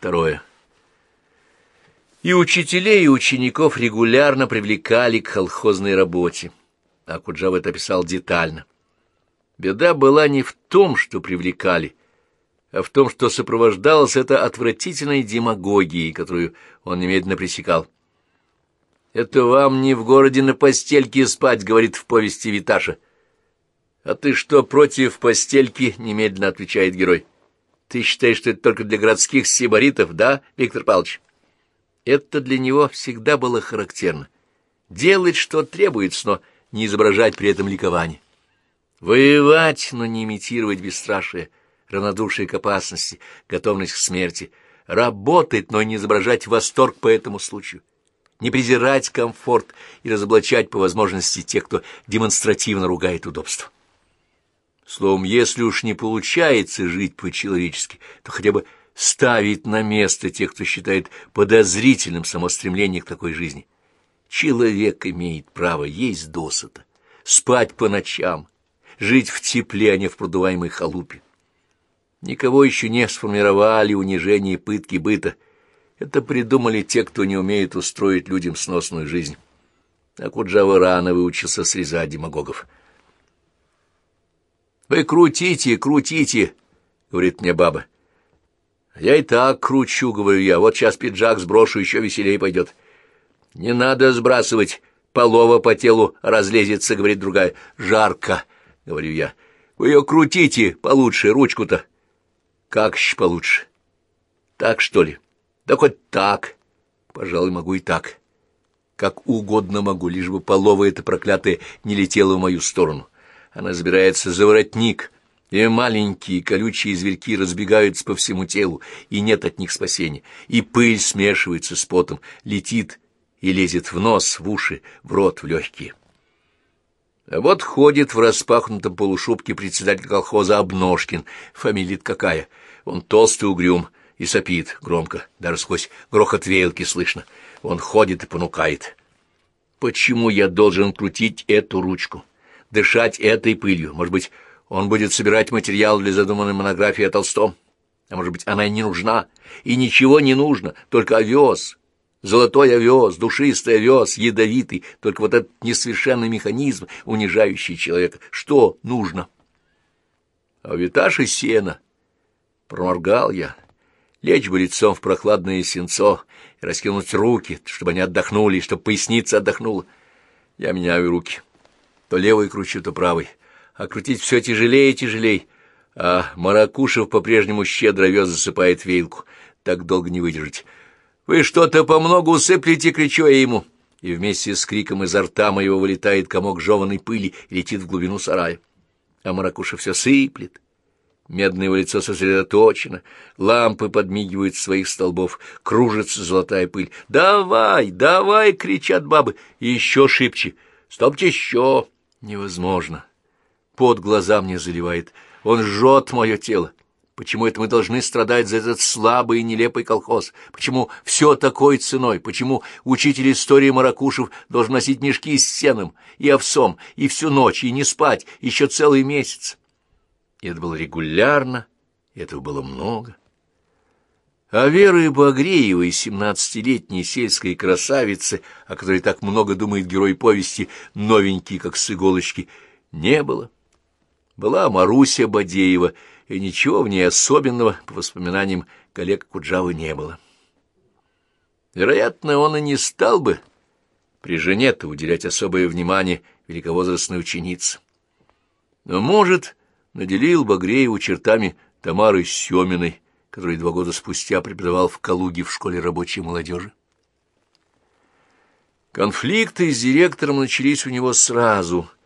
Второе. И учителей, и учеников регулярно привлекали к колхозной работе. А Куджава это писал детально. Беда была не в том, что привлекали, а в том, что сопровождалось это отвратительной демагогией, которую он немедленно пресекал. «Это вам не в городе на постельке спать», — говорит в повести Виташа. «А ты что, против постельки?» — немедленно отвечает герой. «Ты считаешь, что это только для городских сибаритов, да, Виктор Павлович?» Это для него всегда было характерно. Делать, что требуется, но не изображать при этом ликование. Воевать, но не имитировать бесстрашие, равнодушие к опасности, готовность к смерти. Работать, но не изображать восторг по этому случаю. Не презирать комфорт и разоблачать по возможности тех, кто демонстративно ругает удобство. Словом, если уж не получается жить по-человечески, то хотя бы ставить на место тех, кто считает подозрительным само стремление к такой жизни. Человек имеет право есть досыта, спать по ночам, жить в тепле, а не в продуваемой халупе. Никого еще не сформировали унижение и пытки быта. Это придумали те, кто не умеет устроить людям сносную жизнь. А Куджава рано выучился срезать демагогов. «Вы крутите, крутите!» — говорит мне баба. Я и так кручу, говорю я. Вот сейчас пиджак сброшу, еще веселее пойдет. Не надо сбрасывать. Полова по телу разлезется, говорит другая. Жарко, говорю я. Вы ее крутите получше, ручку-то. Как еще получше? Так, что ли? Да хоть так. Пожалуй, могу и так. Как угодно могу, лишь бы полова эта проклятая не летела в мою сторону. Она забирается за воротник, и маленькие колючие зверьки разбегаются по всему телу, и нет от них спасения, и пыль смешивается с потом, летит и лезет в нос, в уши, в рот, в легкие. А вот ходит в распахнутом полушубке председатель колхоза Обножкин, фамилия какая, он толстый угрюм и сопит громко, даже сквозь грохот веялки слышно, он ходит и понукает. Почему я должен крутить эту ручку, дышать этой пылью, может быть, он будет собирать материал для задуманной монографии о Толстом. А может быть, она и не нужна, и ничего не нужно, только овес, золотой овес, душистый овес, ядовитый, только вот этот несовершенный механизм, унижающий человека. Что нужно? А витаж и сено. Проморгал я. Лечь бы лицом в прохладное сенцо и раскинуть руки, чтобы они отдохнули, чтобы поясница отдохнула. Я меняю руки. То левой кручу, то правой а крутить все тяжелее и тяжелее, а Маракушев по-прежнему щедро вез засыпает вейлку. Так долго не выдержать. «Вы что-то помногу усыплете!» — кричу я ему. И вместе с криком изо рта моего вылетает комок жеванной пыли и летит в глубину сарая. А Маракушев все сыплет. Медное его лицо сосредоточено, лампы подмигивают с своих столбов, кружится золотая пыль. «Давай, давай!» — кричат бабы. еще шибче. «Стопте еще!» Невозможно под глаза мне заливает. Он жжет мое тело. Почему это мы должны страдать за этот слабый и нелепый колхоз? Почему все такой ценой? Почему учитель истории Маракушев должен носить мешки с сеном и овсом, и всю ночь, и не спать еще целый месяц? И это было регулярно, и этого было много. А Веры Багреевой, семнадцатилетней сельской красавицы, о которой так много думает герой повести, новенький, как с иголочки, не было. Была Маруся Бадеева, и ничего в ней особенного, по воспоминаниям коллег Куджавы, не было. Вероятно, он и не стал бы при жене-то уделять особое внимание великовозрастной ученице. Но, может, наделил Багрееву чертами Тамары Семиной, который два года спустя преподавал в Калуге в школе рабочей молодежи. Конфликты с директором начались у него сразу —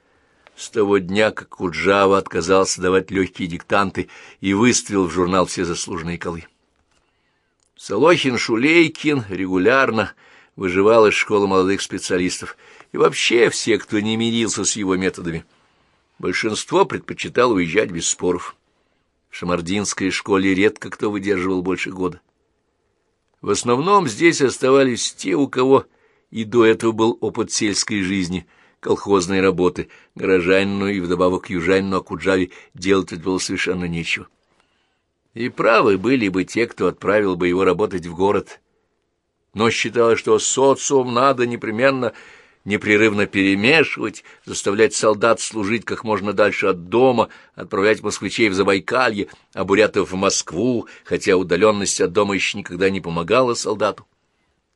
с того дня, как Куджава отказался давать легкие диктанты и выставил в журнал все заслуженные колы. Солохин-Шулейкин регулярно выживал из школы молодых специалистов, и вообще все, кто не мирился с его методами. Большинство предпочитал уезжать без споров. Шамардинской школе редко кто выдерживал больше года. В основном здесь оставались те, у кого и до этого был опыт сельской жизни – колхозной работы, горожанину и вдобавок южанину Акуджаве делать было совершенно нечего. И правы были бы те, кто отправил бы его работать в город. Но считалось, что социум надо непременно непрерывно перемешивать, заставлять солдат служить как можно дальше от дома, отправлять москвичей в Забайкалье, а бурятов в Москву, хотя удаленность от дома еще никогда не помогала солдату.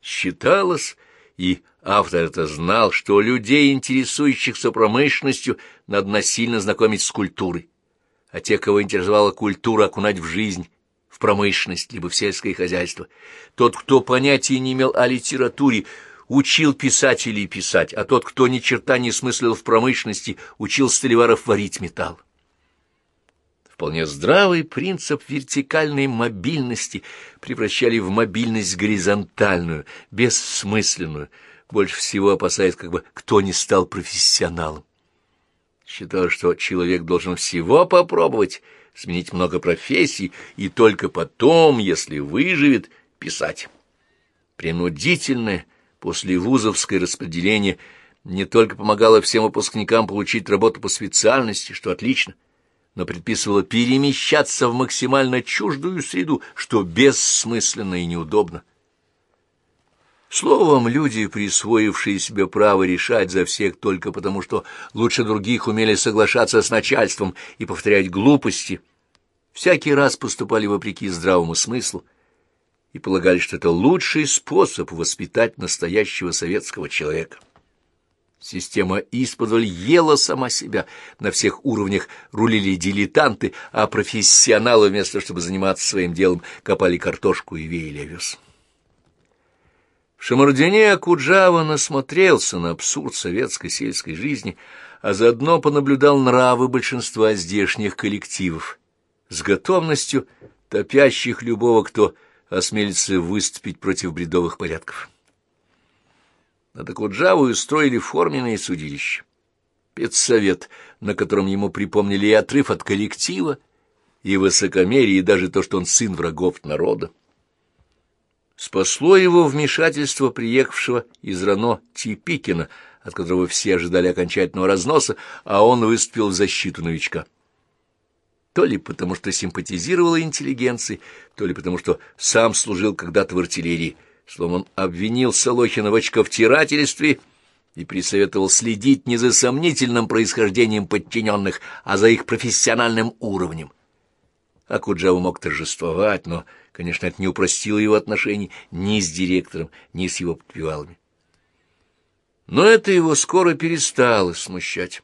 Считалось, и автор это знал, что людей, интересующихся промышленностью, надо насильно знакомить с культурой а тех, кого интересовала культура, окунать в жизнь, в промышленность, либо в сельское хозяйство. Тот, кто понятия не имел о литературе, учил писателей писать, а тот, кто ни черта не смыслил в промышленности, учил столеваров варить металл. Вполне здравый принцип вертикальной мобильности превращали в мобильность горизонтальную, бессмысленную, больше всего опасаясь, как бы кто не стал профессионалом считал, что человек должен всего попробовать, сменить много профессий, и только потом, если выживет, писать. Принудительное послевузовское распределение не только помогало всем выпускникам получить работу по специальности, что отлично, но предписывало перемещаться в максимально чуждую среду, что бессмысленно и неудобно. Словом, люди, присвоившие себе право решать за всех только потому, что лучше других умели соглашаться с начальством и повторять глупости, всякий раз поступали вопреки здравому смыслу и полагали, что это лучший способ воспитать настоящего советского человека. Система исподволь ела сама себя, на всех уровнях рулили дилетанты, а профессионалы, вместо чтобы заниматься своим делом, копали картошку и веяли овес. В Шамардине Акуджава насмотрелся на абсурд советской сельской жизни, а заодно понаблюдал нравы большинства здешних коллективов, с готовностью топящих любого, кто осмелится выступить против бредовых порядков. Над Акуджаву устроили форменное судилище. Педсовет, на котором ему припомнили и отрыв от коллектива, и высокомерие, и даже то, что он сын врагов народа. Спасло его вмешательство приехавшего из Рано Типикина, от которого все ожидали окончательного разноса, а он выступил в защиту новичка. То ли потому, что симпатизировал интеллигенции, то ли потому, что сам служил когда-то в артиллерии. Словом, он обвинил Солохина в очковтирательстве и присоветовал следить не за сомнительным происхождением подчиненных, а за их профессиональным уровнем. А Куджава мог торжествовать, но Конечно, это не упростило его отношений ни с директором, ни с его подпевалами. Но это его скоро перестало смущать.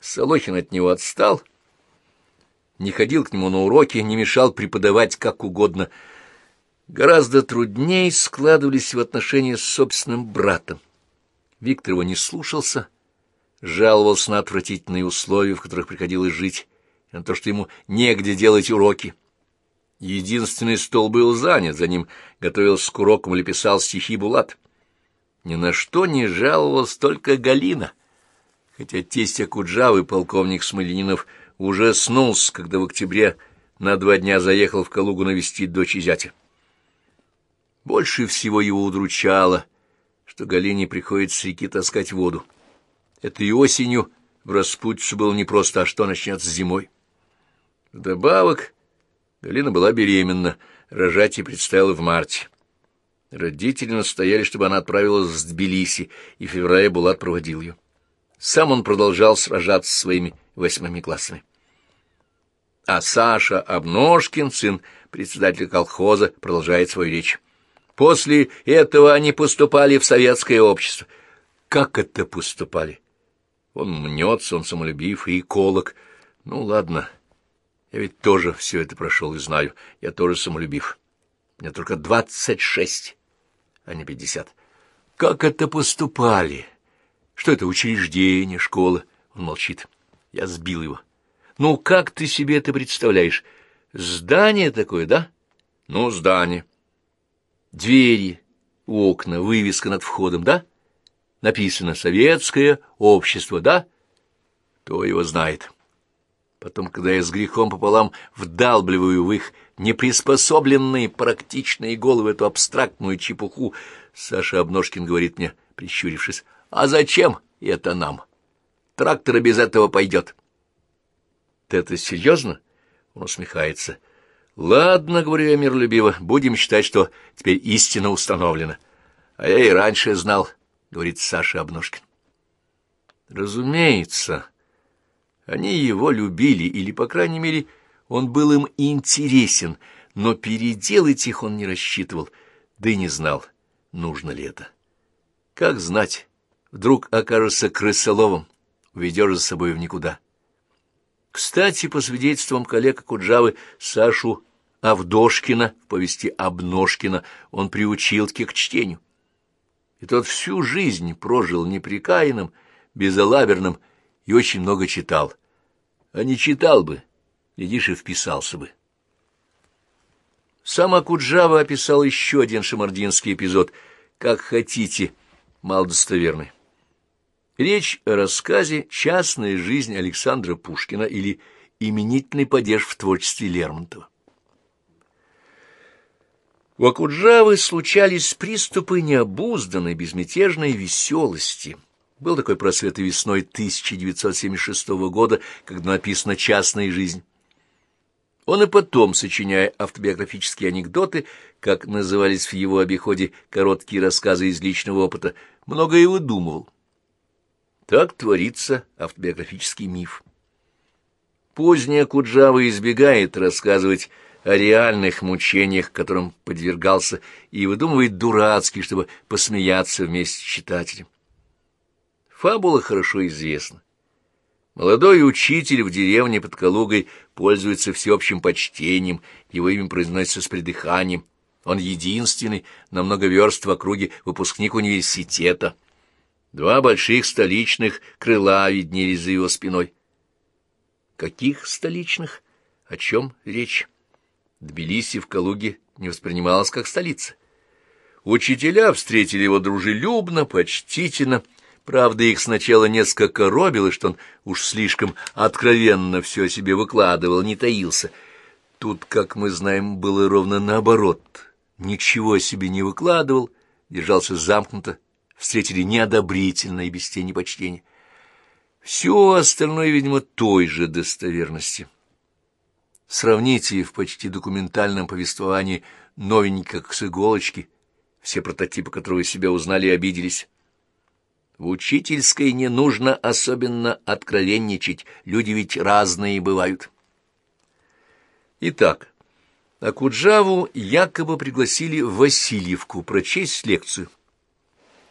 Солохин от него отстал, не ходил к нему на уроки, не мешал преподавать как угодно. Гораздо труднее складывались в отношения с собственным братом. Виктор его не слушался, жаловался на отвратительные условия, в которых приходилось жить, на то, что ему негде делать уроки. Единственный стол был занят, за ним готовился к урокам или писал стихи Булат. Ни на что не жаловалась только Галина, хотя тесть Акуджавы, полковник Смоленинов, уже снулся, когда в октябре на два дня заехал в Калугу навестить дочь и зятя. Больше всего его удручало, что Галине приходится с реки таскать воду. Это и осенью в распутицу было непросто, а что начнется зимой. Вдобавок Галина была беременна, рожать ей предстояло в марте. Родители настояли, чтобы она отправилась в Тбилиси, и в феврале Булат проводил ее. Сам он продолжал сражаться со своими восьмыми классами. А Саша Обножкин, сын председателя колхоза, продолжает свою речь. После этого они поступали в советское общество. Как это поступали? Он мнется, он самолюбив и эколог. Ну, ладно, я ведь тоже все это прошел и знаю. Я тоже самолюбив. Мне только двадцать шесть, а не пятьдесят. Как это поступали? Что это, учреждение, школа? Он молчит. Я сбил его. Ну, как ты себе это представляешь? Здание такое, да? Ну, здание. Двери, окна, вывеска над входом, да? Написано «Советское общество», да? Кто его знает? Потом, когда я с грехом пополам вдалбливаю в их неприспособленные практичные головы эту абстрактную чепуху, Саша Обножкин говорит мне, прищурившись, «А зачем это нам? Трактор без этого пойдет». «Ты это серьезно?» Он усмехается. Ладно, говорю я миролюбиво, будем считать, что теперь истина установлена. А я и раньше знал, говорит Саша Обножкин. Разумеется, они его любили, или, по крайней мере, он был им интересен, но переделать их он не рассчитывал, да и не знал, нужно ли это. Как знать, вдруг окажется крысоловым, уведешь за собой в никуда. Кстати, по свидетельствам коллег Куджавы, Сашу Авдошкина в повести Обножкина он приучил к чтению. И тот всю жизнь прожил неприкаянным, безалаберным и очень много читал. А не читал бы, глядишь, и вписался бы. Сам Акуджава описал еще один шамардинский эпизод, как хотите, малодостоверный. Речь о рассказе «Частная жизнь Александра Пушкина» или «Именительный падеж в творчестве Лермонтова». У Акуджавы случались приступы необузданной, безмятежной веселости. Был такой просвет и весной 1976 года, когда написана «Частная жизнь». Он и потом, сочиняя автобиографические анекдоты, как назывались в его обиходе короткие рассказы из личного опыта, многое выдумывал. Так творится автобиографический миф. Поздняя Куджава избегает рассказывать о реальных мучениях, которым подвергался, и выдумывает дурацкий, чтобы посмеяться вместе с читателем. Фабула хорошо известна. Молодой учитель в деревне под Калугой пользуется всеобщим почтением, его имя произносится с придыханием. Он единственный на много верст в округе выпускник университета. Два больших столичных крыла виднелись за его спиной. Каких столичных? О чем речь? Тбилиси в Калуге не воспринималась как столица. Учителя встретили его дружелюбно, почтительно. Правда, их сначала несколько коробило, что он уж слишком откровенно все о себе выкладывал, не таился. Тут, как мы знаем, было ровно наоборот. Ничего о себе не выкладывал, держался замкнуто, встретили неодобрительно и без тени почтения. Все остальное, видимо, той же достоверности. Сравните в почти документальном повествовании новенько с иголочки, все прототипы которого себя узнали и обиделись. В учительской не нужно особенно откровенничать, люди ведь разные бывают. Итак, Акуджаву якобы пригласили в Васильевку прочесть лекцию.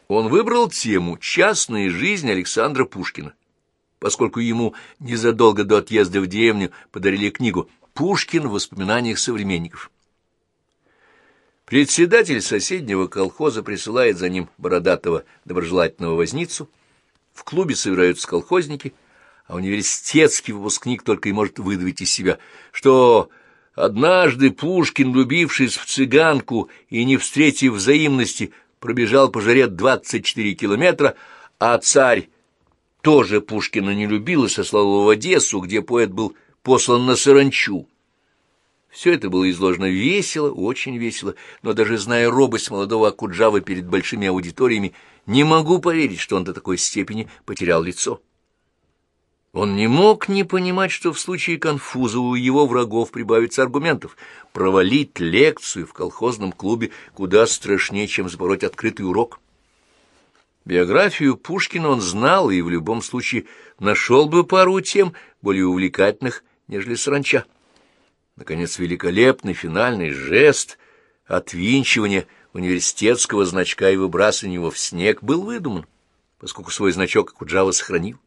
Он выбрал тему «Частная жизнь Александра Пушкина», поскольку ему незадолго до отъезда в деревню подарили книгу Пушкин в воспоминаниях современников. Председатель соседнего колхоза присылает за ним бородатого доброжелательного возницу. В клубе собираются колхозники, а университетский выпускник только и может выдавить из себя, что однажды Пушкин, влюбившись в цыганку и не встретив взаимности, пробежал по жаре 24 километра, а царь тоже Пушкина не любил и сослал в Одессу, где поэт был послан на саранчу. Все это было изложено весело, очень весело, но даже зная робость молодого Акуджавы перед большими аудиториями, не могу поверить, что он до такой степени потерял лицо. Он не мог не понимать, что в случае конфуза у его врагов прибавится аргументов. Провалить лекцию в колхозном клубе куда страшнее, чем запороть открытый урок. Биографию Пушкина он знал и в любом случае нашел бы пару тем более увлекательных, нежели саранча. Наконец, великолепный финальный жест отвинчивания университетского значка и выбрасывания его в снег был выдуман, поскольку свой значок Куджава сохранил.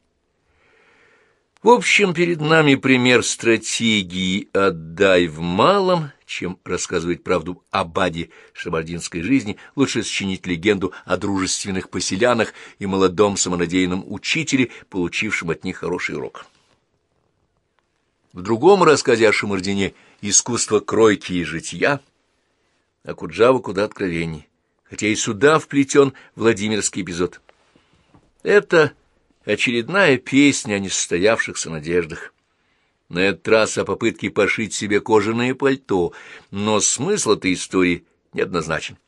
В общем, перед нами пример стратегии «отдай в малом», чем рассказывать правду о баде шабардинской жизни, лучше сочинить легенду о дружественных поселянах и молодом самонадеянном учителе, получившем от них хороший урок. В другом рассказе о Шамардине «Искусство кройки и житья» а Куджава куда откровенней, хотя и сюда вплетен Владимирский эпизод. Это очередная песня о несостоявшихся надеждах. На этот раз о попытке пошить себе кожаное пальто, но смысл этой истории неоднозначен.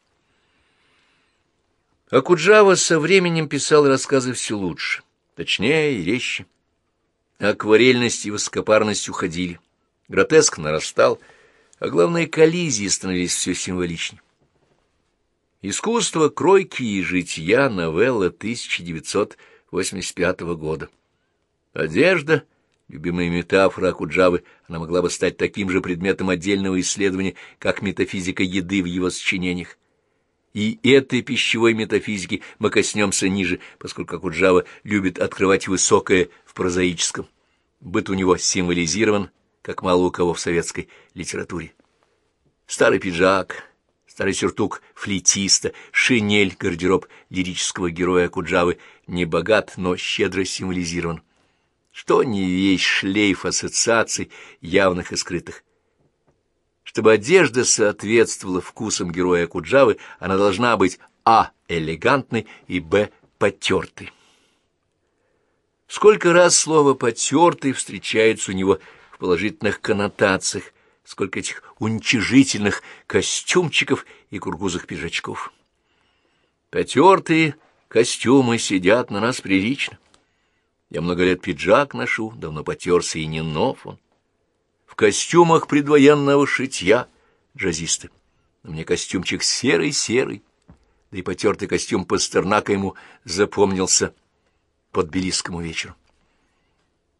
А Куджава со временем писал рассказы все лучше, точнее и резче. Акварельность и высокопарность уходили. Гротеск нарастал, а главное, коллизии становились все символичнее. Искусство кройки и житья новелла 1985 года. Одежда, любимая метафора Акуджавы, она могла бы стать таким же предметом отдельного исследования, как метафизика еды в его сочинениях. И этой пищевой метафизики мы коснемся ниже, поскольку Акуджава любит открывать высокое в прозаическом. Быт у него символизирован, как мало у кого в советской литературе. Старый пиджак, старый сюртук флейтиста, шинель, гардероб лирического героя Акуджавы не богат, но щедро символизирован. Что не весь шлейф ассоциаций, явных и скрытых. Чтобы одежда соответствовала вкусам героя Куджавы, она должна быть а. элегантной и б. потертой. Сколько раз слово «потертый» встречается у него в положительных коннотациях, сколько этих уничижительных костюмчиков и кургузых пиджачков. Потертые костюмы сидят на нас прилично. Я много лет пиджак ношу, давно потерся и не нов он в костюмах предвоенного шитья, джазисты. Но мне костюмчик серый-серый, да и потертый костюм Пастернака ему запомнился под Белисскому вечеру.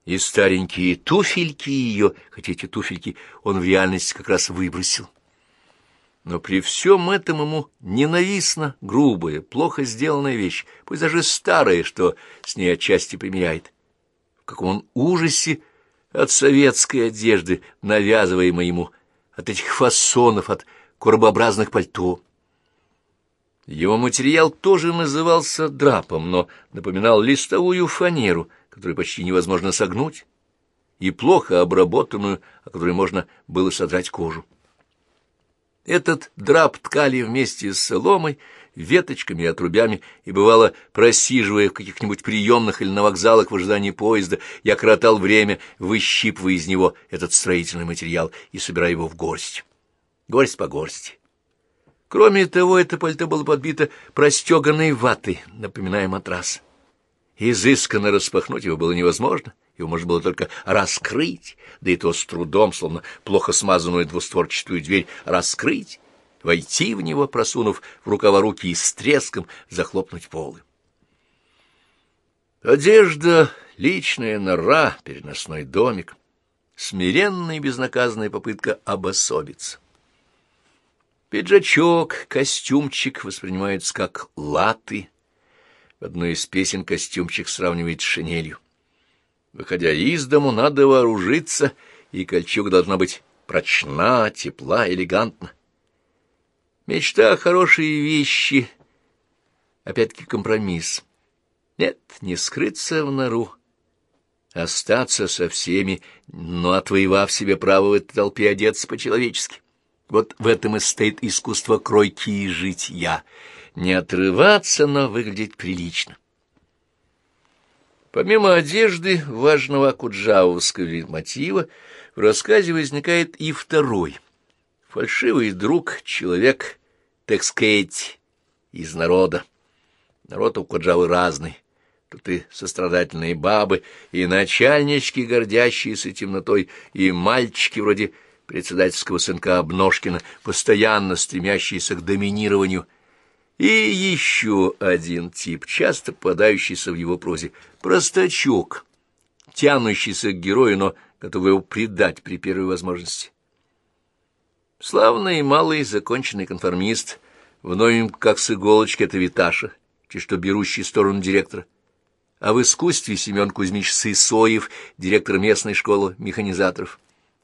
И старенькие туфельки ее, хотя эти туфельки он в реальности как раз выбросил. Но при всем этом ему ненавистна грубая, плохо сделанная вещь, пусть даже старая, что с ней отчасти примеряет. В каком он ужасе от советской одежды, навязываемой ему, от этих фасонов, от коробообразных пальто. Его материал тоже назывался драпом, но напоминал листовую фанеру, которую почти невозможно согнуть, и плохо обработанную, о которой можно было содрать кожу. Этот драп ткали вместе с соломой, веточками и отрубями, и, бывало, просиживая в каких-нибудь приемных или на вокзалах в ожидании поезда, я кротал время, выщипывая из него этот строительный материал и собирая его в горсть. Горсть по горсти. Кроме того, это пальто было подбито простеганной ватой, напоминая матрас. Изысканно распахнуть его было невозможно, его можно было только раскрыть, да и то с трудом, словно плохо смазанную двустворчатую дверь, раскрыть войти в него, просунув в рукава руки и с треском захлопнуть полы. Одежда, личная нора, переносной домик, смиренная и безнаказанная попытка обособиться. Пиджачок, костюмчик воспринимаются как латы. В одной из песен костюмчик сравнивает с шинелью. Выходя из дому, надо вооружиться, и кольчуга должна быть прочна, тепла, элегантна. Мечта — хорошие вещи. Опять-таки компромисс. Нет, не скрыться в нору. Остаться со всеми, но отвоевав себе право в этой толпе одеться по-человечески. Вот в этом и стоит искусство кройки и житья. Не отрываться, но выглядеть прилично. Помимо одежды, важного куджавовского мотива, в рассказе возникает и второй — Фальшивый друг — человек, так сказать, из народа. Народ у Куджавы разный. Тут и сострадательные бабы, и начальнички, гордящиеся темнотой, и мальчики вроде председательского сынка Обножкина, постоянно стремящиеся к доминированию, и еще один тип, часто попадающийся в его прозе — простачок, тянущийся к герою, но готовый его предать при первой возможности. Славный малый законченный конформист, в новеньком, как с иголочки, это Виташа, чуть что берущий сторону директора. А в искусстве Семен Кузьмич Сысоев, директор местной школы механизаторов.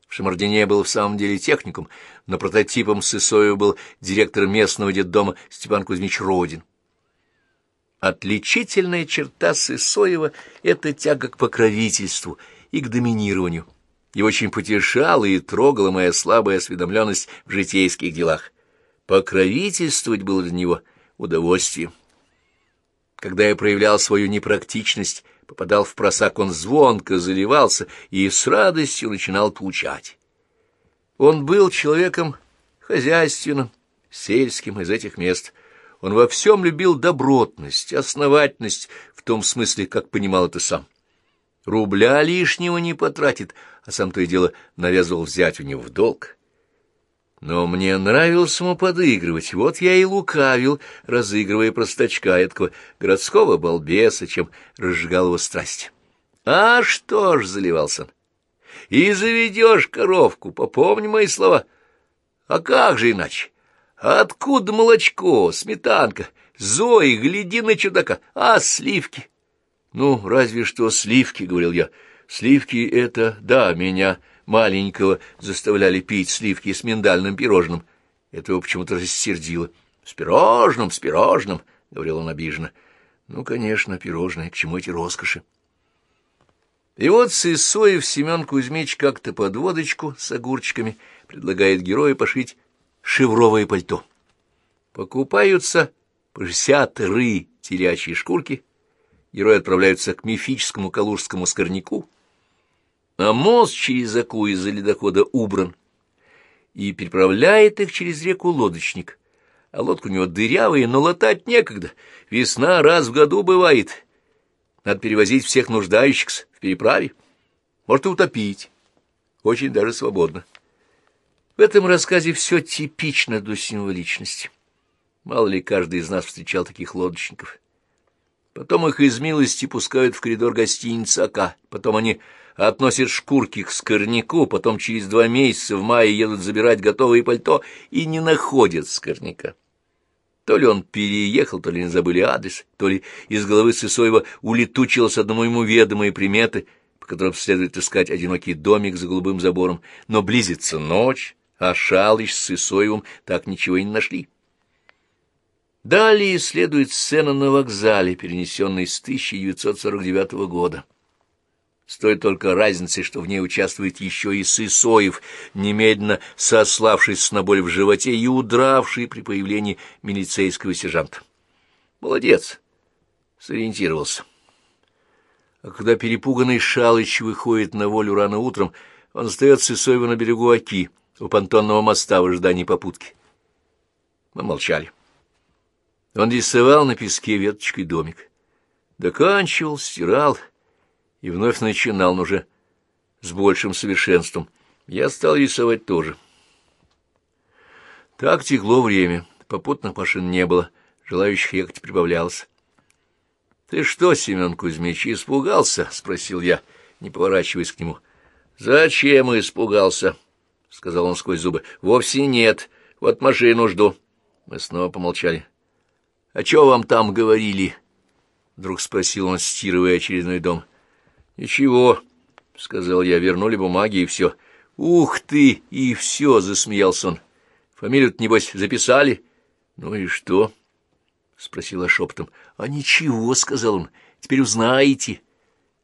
В Шамардине был в самом деле техникум, но прототипом Сысоева был директор местного детдома Степан Кузьмич Родин. Отличительная черта Сысоева — это тяга к покровительству и к доминированию. Его очень потешала и трогала моя слабая осведомленность в житейских делах. Покровительствовать было для него удовольствием. Когда я проявлял свою непрактичность, попадал в просак, он звонко заливался и с радостью начинал получать. Он был человеком хозяйственным, сельским из этих мест. Он во всем любил добротность, основательность, в том смысле, как понимал это сам. Рубля лишнего не потратит, а сам то и дело навязывал взять у него в долг. Но мне нравилось ему подыгрывать, вот я и лукавил, разыгрывая простачка этого городского балбеса, чем разжигал его страсть. А что ж, заливался он, и заведешь коровку, попомни мои слова. А как же иначе? Откуда молочко, сметанка? Зои, гляди на чудака, а сливки? Ну, разве что сливки, — говорил я. Сливки — это, да, меня маленького заставляли пить сливки с миндальным пирожным. Это его почему-то рассердило. — С пирожным, с пирожным, — говорил он обиженно. — Ну, конечно, пирожное, к чему эти роскоши? И вот Сысоев Семен Кузьмич как-то под водочку с огурчиками предлагает герою пошить шевровое пальто. Покупаются по шестьдесят ры телячьи шкурки, герои отправляются к мифическому калужскому скорняку, а мост через Аку из-за ледохода убран, и переправляет их через реку лодочник. А лодка у него дырявая, но латать некогда. Весна раз в году бывает. Надо перевозить всех нуждающихся в переправе. Может, и утопить. Очень даже свободно. В этом рассказе все типично до символичности. Мало ли каждый из нас встречал таких лодочников. Потом их из милости пускают в коридор гостиницы АК. Потом они относят шкурки к скорняку, потом через два месяца в мае едут забирать готовые пальто и не находят скорняка. То ли он переехал, то ли не забыли адрес, то ли из головы Сысоева улетучилась одному ему ведомые приметы, по которым следует искать одинокий домик за голубым забором. Но близится ночь, а Шалыч с Сысоевым так ничего и не нашли. Далее следует сцена на вокзале, перенесенная с 1949 года. Стоит только разницы, что в ней участвует еще и Сысоев, немедленно сославшись на боль в животе и удравший при появлении милицейского сержанта. Молодец, сориентировался. А когда перепуганный Шалыч выходит на волю рано утром, он остается Сысоева на берегу Оки, у понтонного моста в ожидании попутки. Мы молчали. Он рисовал на песке веточкой домик. Доканчивал, стирал и вновь начинал, но уже с большим совершенством. Я стал рисовать тоже. Так текло время, попутных машин не было, желающих ехать прибавлялось. — Ты что, Семен Кузьмич, испугался? — спросил я, не поворачиваясь к нему. — Зачем испугался? — сказал он сквозь зубы. — Вовсе нет. Вот машину жду. Мы снова помолчали. — А что вам там говорили? — вдруг спросил он, стирывая очередной дом. — «Ничего», — сказал я, — вернули бумаги и все. «Ух ты! И все!» — засмеялся он. «Фамилию-то, небось, записали?» «Ну и что?» — спросила шепотом. «А ничего», — сказал он, — «теперь узнаете».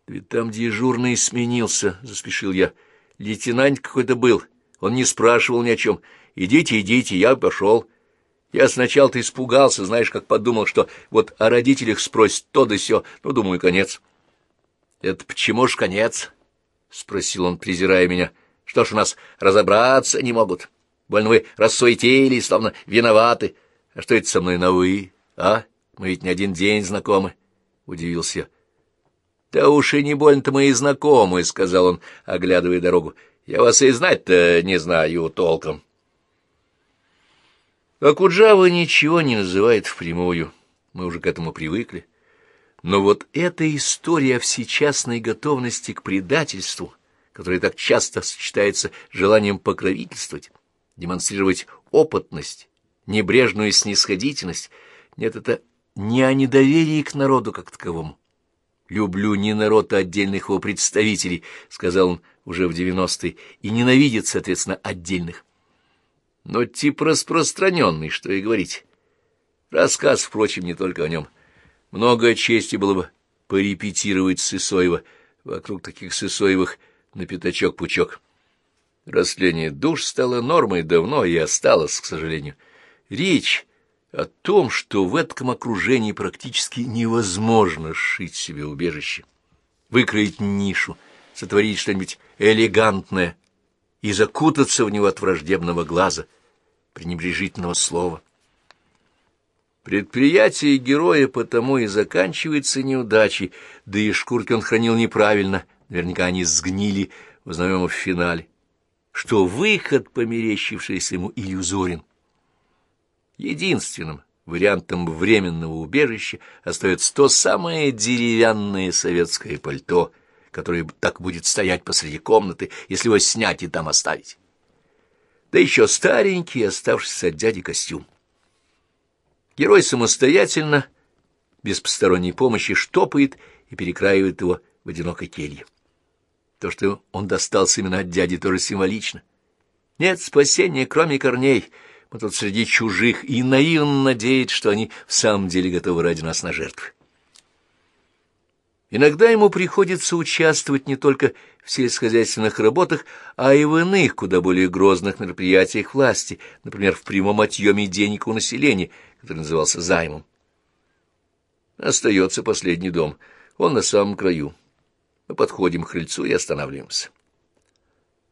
«Ведь там дежурный сменился», — заспешил я. «Лейтенант какой-то был. Он не спрашивал ни о чем. Идите, идите, я пошел». Я сначала-то испугался, знаешь, как подумал, что вот о родителях спросит то да сё. Ну, думаю, конец. Это почему ж конец? — спросил он, презирая меня. — Что ж у нас, разобраться не могут? Больно вы рассуетились, словно виноваты. А что это со мной на «вы», а? Мы ведь не один день знакомы, — удивился я. — Да уж и не больно-то мы и знакомы, — сказал он, оглядывая дорогу. — Я вас и знать-то не знаю толком. А Куджава ничего не называет впрямую. Мы уже к этому привыкли. — но вот эта история о всечастной готовности к предательству, которая так часто сочетается с желанием покровительствовать, демонстрировать опытность, небрежную снисходительность, нет, это не о недоверии к народу как таковому. «Люблю не народ, а отдельных его представителей», — сказал он уже в девяностые, и ненавидит, соответственно, отдельных. Но тип распространенный, что и говорить. Рассказ, впрочем, не только о нем. Много чести было бы порепетировать Сысоева. Вокруг таких Сысоевых на пятачок-пучок. Растление душ стало нормой давно и осталось, к сожалению. Речь о том, что в этом окружении практически невозможно сшить себе убежище, выкроить нишу, сотворить что-нибудь элегантное и закутаться в него от враждебного глаза, пренебрежительного слова. Предприятие героя потому и заканчивается неудачей, да и шкурки он хранил неправильно, наверняка они сгнили, узнаем в финале. что выход, померещившийся ему, иллюзорен. Единственным вариантом временного убежища остается то самое деревянное советское пальто, которое так будет стоять посреди комнаты, если его снять и там оставить. Да еще старенький, оставшийся от дяди костюм. Герой самостоятельно, без посторонней помощи, штопает и перекраивает его в одинокой келье. То, что он достался именно от дяди, тоже символично. Нет спасения, кроме корней. Мы тут среди чужих и наивно надеется, что они в самом деле готовы ради нас на жертвы. Иногда ему приходится участвовать не только в сельскохозяйственных работах, а и в иных, куда более грозных мероприятиях власти, например, в прямом отъеме денег у населения, который назывался займом. Остается последний дом. Он на самом краю. Мы подходим к крыльцу и останавливаемся.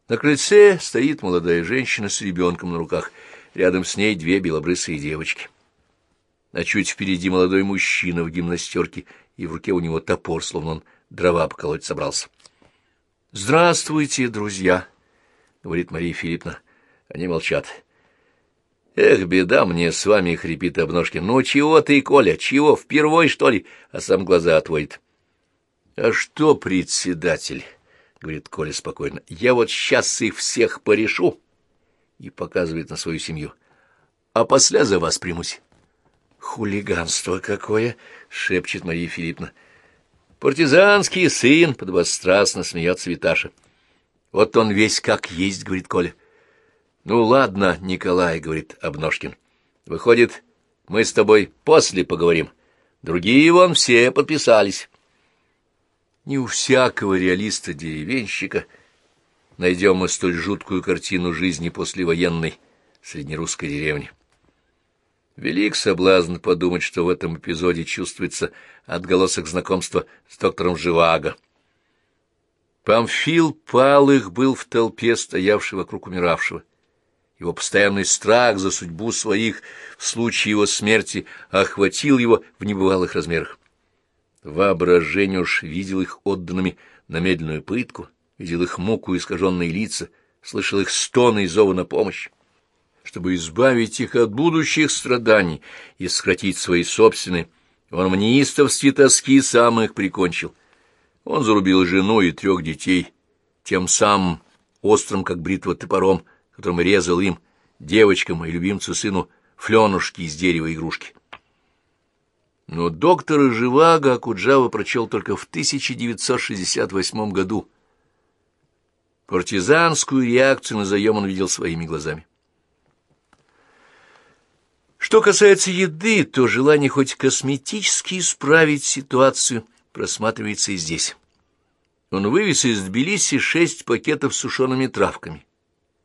На крыльце стоит молодая женщина с ребенком на руках. Рядом с ней две белобрысые девочки. А чуть впереди молодой мужчина в гимнастерке, и в руке у него топор, словно он дрова поколоть собрался. «Здравствуйте, друзья!» — говорит Мария Филипповна. Они молчат. «Эх, беда мне с вами!» — хрипит Обножкин. «Ну чего ты, Коля, чего, впервой, что ли?» А сам глаза отводит. — А что, председатель? — говорит Коля спокойно. — Я вот сейчас их всех порешу. И показывает на свою семью. — А после за вас примусь. — Хулиганство какое! — шепчет Мария Филипповна. — Партизанский сын! — подвострастно смеется Виташа. — Вот он весь как есть, — говорит Коля. — Ну ладно, Николай, — говорит Обножкин. — Выходит, мы с тобой после поговорим. Другие вон все подписались. Не у всякого реалиста-деревенщика найдем мы столь жуткую картину жизни послевоенной среднерусской деревни. Велик соблазн подумать, что в этом эпизоде чувствуется отголосок знакомства с доктором Живаго. Памфил Палых был в толпе, стоявшей вокруг умиравшего. Его постоянный страх за судьбу своих в случае его смерти охватил его в небывалых размерах. Воображение уж видел их отданными на медленную пытку, видел их муку искаженные лица, слышал их стоны и зовы на помощь. Чтобы избавить их от будущих страданий и сократить свои собственные, он в неистовстве тоски сам их прикончил. Он зарубил жену и трех детей, тем самым острым, как бритва, топором, которым резал им, девочкам и любимцу сыну, фленушки из дерева игрушки. Но доктора Живаго Акуджава прочел только в 1968 году. Партизанскую реакцию на заем он видел своими глазами. Что касается еды, то желание хоть косметически исправить ситуацию просматривается и здесь. Он вывез из Тбилиси шесть пакетов с сушеными травками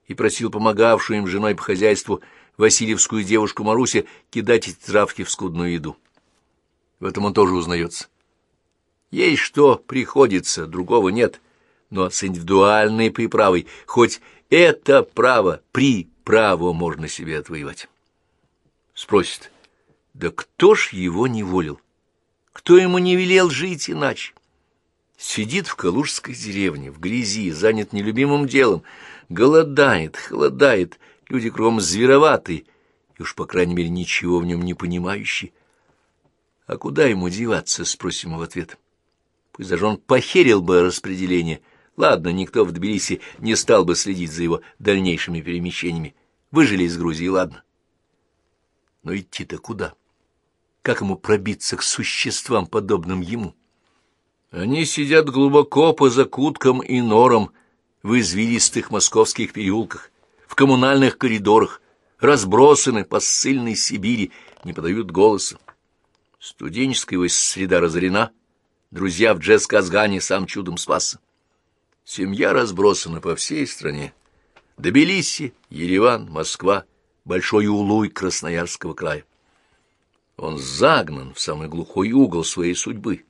и просил помогавшую им женой по хозяйству Васильевскую девушку Марусе кидать эти травки в скудную еду. В этом он тоже узнается. Есть что приходится, другого нет, но с индивидуальной приправой хоть это право, при право можно себе отвоевать. Спросит, да кто ж его не волил? Кто ему не велел жить иначе? Сидит в калужской деревне, в грязи, занят нелюбимым делом, голодает, холодает, люди кругом звероватые, и уж, по крайней мере, ничего в нем не понимающие. А куда ему деваться, спросим в ответ. Пусть даже он похерил бы распределение. Ладно, никто в Тбилиси не стал бы следить за его дальнейшими перемещениями. Выжили из Грузии, ладно. Но идти-то куда? Как ему пробиться к существам, подобным ему? Они сидят глубоко по закуткам и норам в извилистых московских переулках, в коммунальных коридорах, разбросаны по ссыльной Сибири, не подают голоса. Студенческая его среда разорена, друзья в джаз-казгане сам чудом спасся. Семья разбросана по всей стране. Тбилиси, Ереван, Москва, Большой Улуй Красноярского края. Он загнан в самый глухой угол своей судьбы.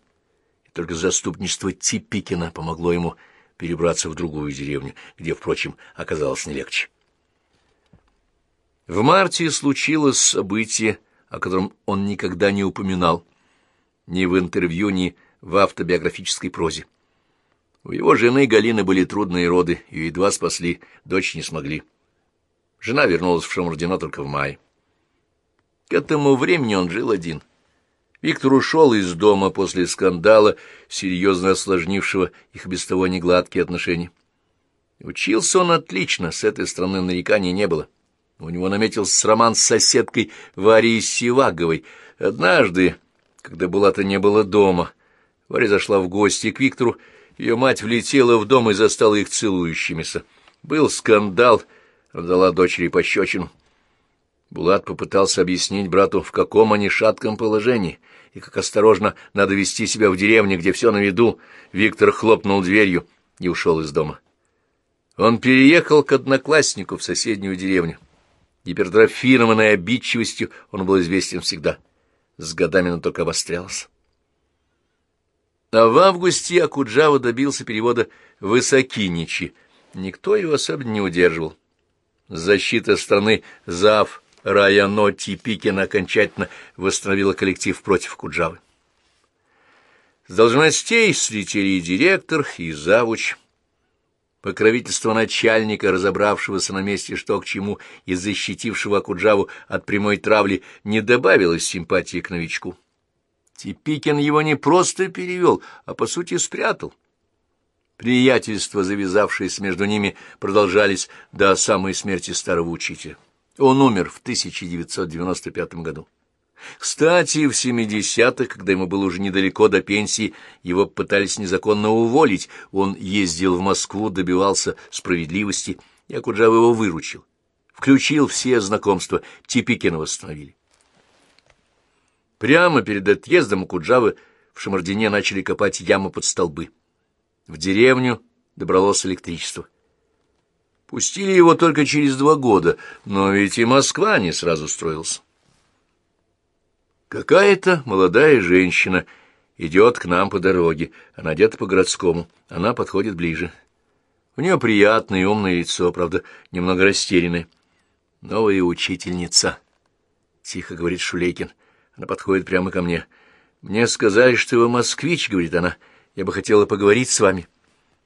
И только заступничество Типикина помогло ему перебраться в другую деревню, где, впрочем, оказалось не легче. В марте случилось событие, о котором он никогда не упоминал, ни в интервью, ни в автобиографической прозе. У его жены Галины были трудные роды, ее едва спасли, дочь не смогли. Жена вернулась в Шамардино только в мае. К этому времени он жил один. Виктор ушел из дома после скандала, серьезно осложнившего их без того негладкие отношения. Учился он отлично, с этой стороны нареканий не было. У него наметился роман с соседкой Варей Сиваговой. Однажды, когда Булата не было дома, Варя зашла в гости к Виктору, ее мать влетела в дом и застала их целующимися. Был скандал, отдала дочери пощечину. Булат попытался объяснить брату, в каком они шатком положении, и как осторожно надо вести себя в деревне, где все на виду. Виктор хлопнул дверью и ушел из дома. Он переехал к однокласснику в соседнюю деревню. Гипертрофированной обидчивостью он был известен всегда. С годами он только обострялся. А в августе Акуджава добился перевода «Высокиничи». Никто его особенно не удерживал. Защита страны зав Раяноти Пикина окончательно восстановила коллектив против Куджавы. С должностей слетели и директор, и завуч. Покровительство начальника, разобравшегося на месте что к чему и защитившего Акуджаву от прямой травли, не добавилось симпатии к новичку. Типикин его не просто перевел, а по сути спрятал. Приятельства, завязавшиеся между ними, продолжались до самой смерти старого учителя. Он умер в 1995 году. Кстати, в 70-х, когда ему было уже недалеко до пенсии, его пытались незаконно уволить. Он ездил в Москву, добивался справедливости, и Акуджава его выручил. Включил все знакомства, Типикина восстановили. Прямо перед отъездом Акуджавы в Шамардине начали копать ямы под столбы. В деревню добралось электричество. Пустили его только через два года, но ведь и Москва не сразу строился. Какая-то молодая женщина идет к нам по дороге, она одета по-городскому, она подходит ближе. У нее приятное и умное лицо, правда, немного растерянное. Новая учительница, — тихо говорит Шулейкин. Она подходит прямо ко мне. «Мне сказали, что вы москвич», — говорит она. «Я бы хотела поговорить с вами».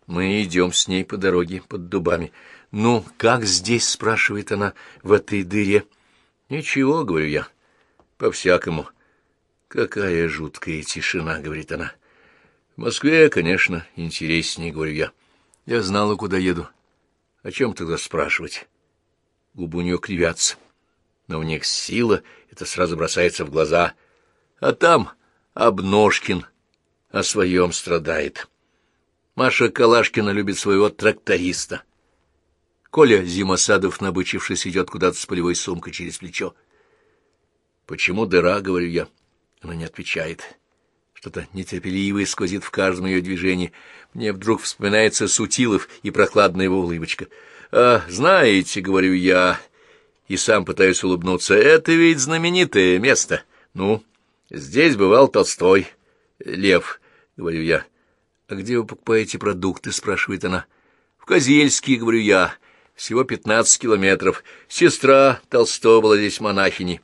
Мы идем с ней по дороге под дубами. «Ну, как здесь?» — спрашивает она в этой дыре. «Ничего», — говорю я. «По-всякому». «Какая жуткая тишина», — говорит она. «В Москве, конечно, интереснее», — говорю я. «Я знала, куда еду. О чем тогда спрашивать?» Губы у нее кривятся но у них сила, это сразу бросается в глаза. А там Обножкин о своем страдает. Маша Калашкина любит своего тракториста. Коля Зимосадов, набычившись, идет куда-то с полевой сумкой через плечо. «Почему дыра?» — говорю я. Она не отвечает. Что-то нетерпеливое сквозит в каждом ее движении. Мне вдруг вспоминается Сутилов и прохладная его улыбочка. «А, знаете, — говорю я, — и сам пытаюсь улыбнуться. Это ведь знаменитое место. Ну, здесь бывал Толстой. Лев, говорю я. А где вы покупаете продукты, спрашивает она. В Козельске, говорю я. Всего пятнадцать километров. Сестра Толстого была здесь монахиней.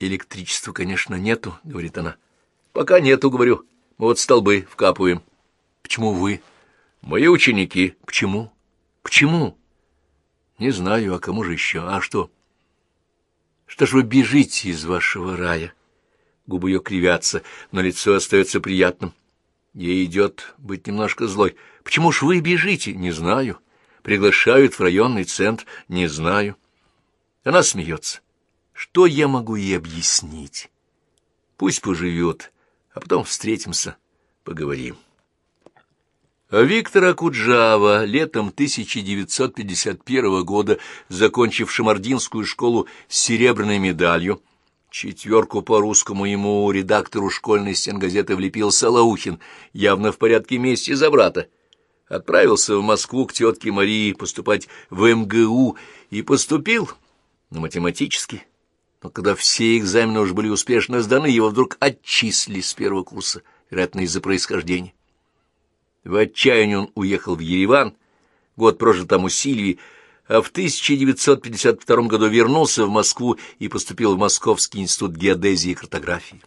Электричества, конечно, нету, говорит она. Пока нету, говорю. Мы вот столбы вкапываем. Почему вы? Мои ученики. Почему? Почему? Не знаю, а кому же еще? А что? Что ж вы бежите из вашего рая? Губы ее кривятся, но лицо остается приятным. Ей идет быть немножко злой. Почему ж вы бежите? Не знаю. Приглашают в районный центр? Не знаю. Она смеется. Что я могу ей объяснить? Пусть поживет, а потом встретимся, поговорим. Виктор Акуджава, летом 1951 года, закончив Шамардинскую школу с серебряной медалью, четверку по русскому ему редактору школьной стенгазеты влепил Салаухин, явно в порядке мести за брата, отправился в Москву к тетке Марии поступать в МГУ и поступил на математический. Но когда все экзамены уже были успешно сданы, его вдруг отчислили с первого курса, вероятно, из-за происхождения. В отчаянии он уехал в Ереван, год прожил там у Сильвии, а в 1952 году вернулся в Москву и поступил в Московский институт геодезии и картографии.